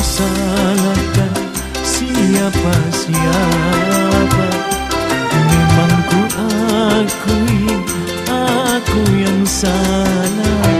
salahkan siapa-siapa Memang ku akui aku yang salah.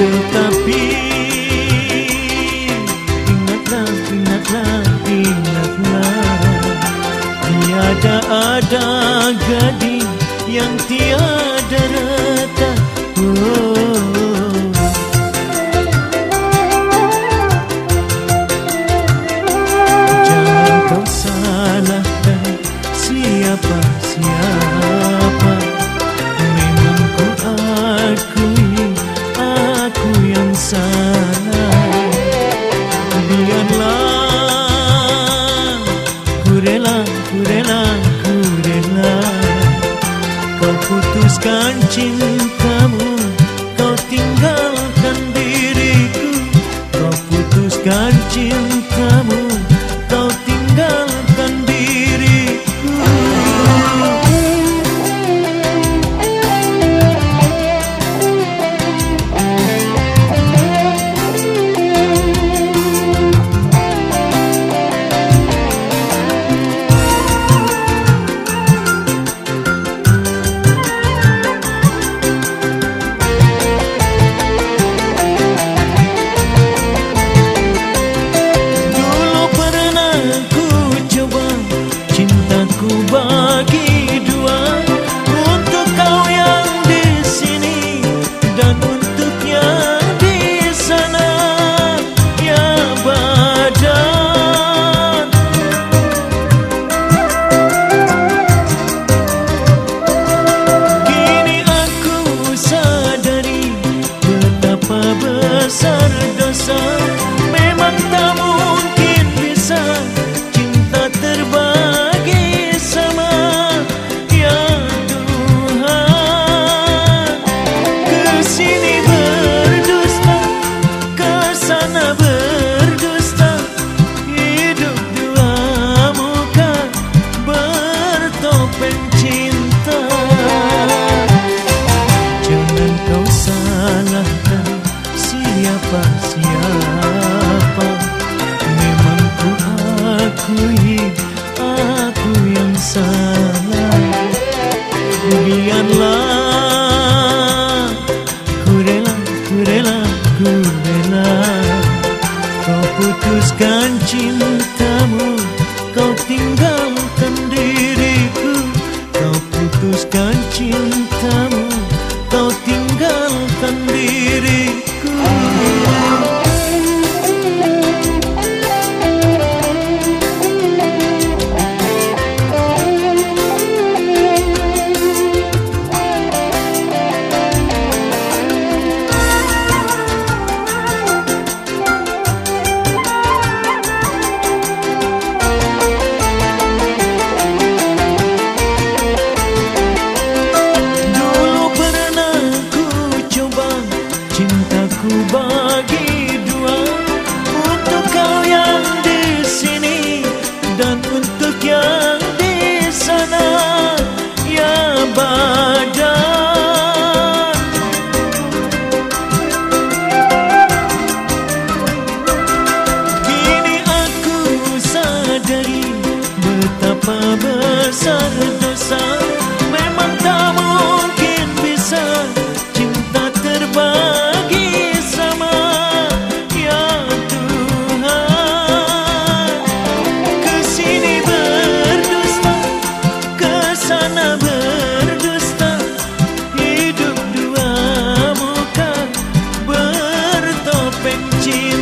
Tetapi ingatlah, ingatlah, ingatlah. Tiada ada gading yang tiada retak siapa-siapa Memang ku akui aku yang salah. Biarlah ku rela, ku rela, ku rela. Kau putuskan cintamu Kau tinggalkan diriku. Kau putuskan cintamu ku Kau putuskan cintamu Kau tinggalkan diriku. Kau putuskan cintamu Kau tinggalkan yeah.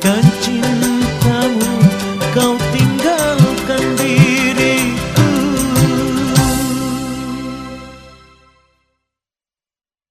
kancil